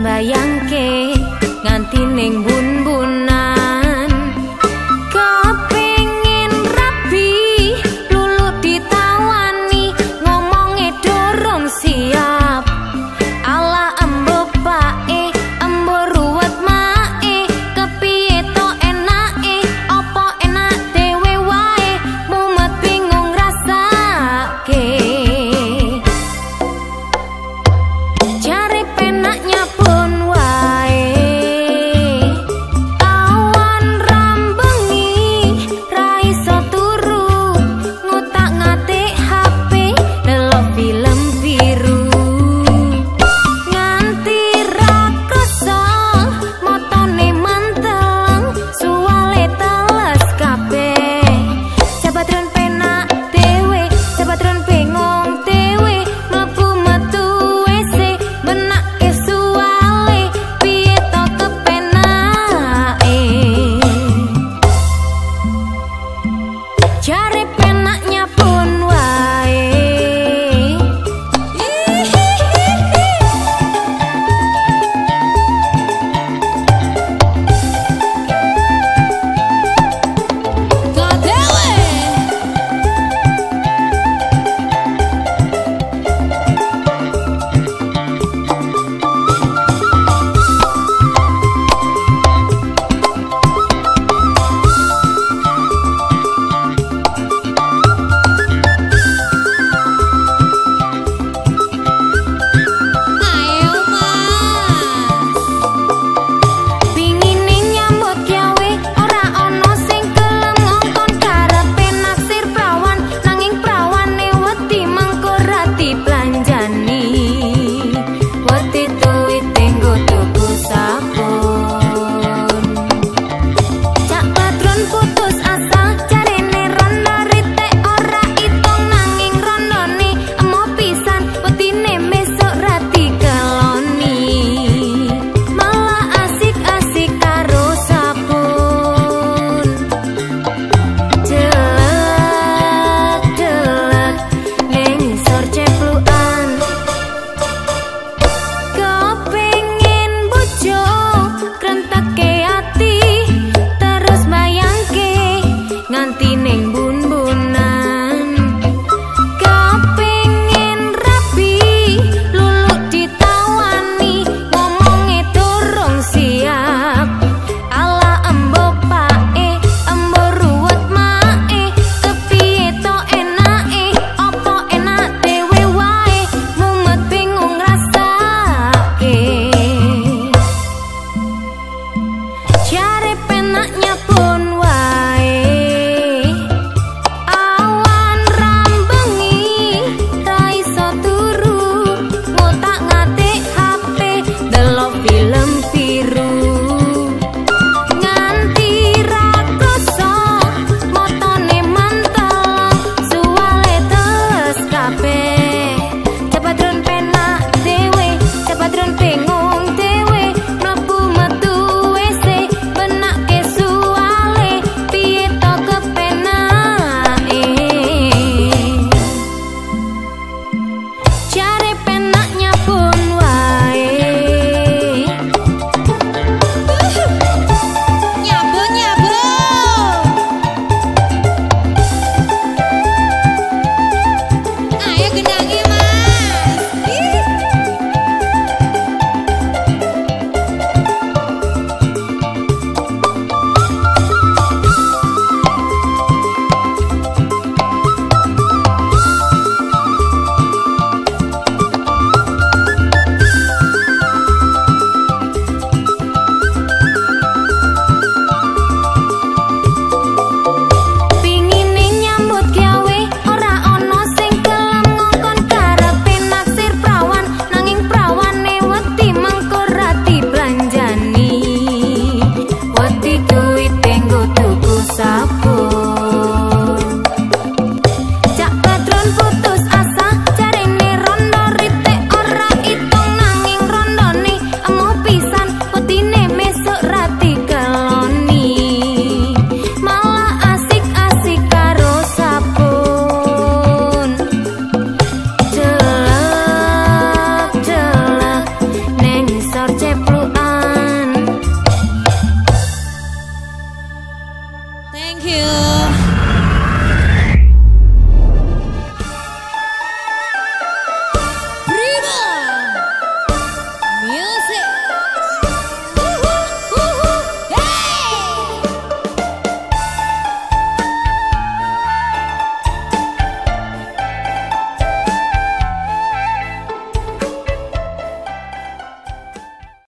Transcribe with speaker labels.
Speaker 1: mbayangke nganti ning bunyi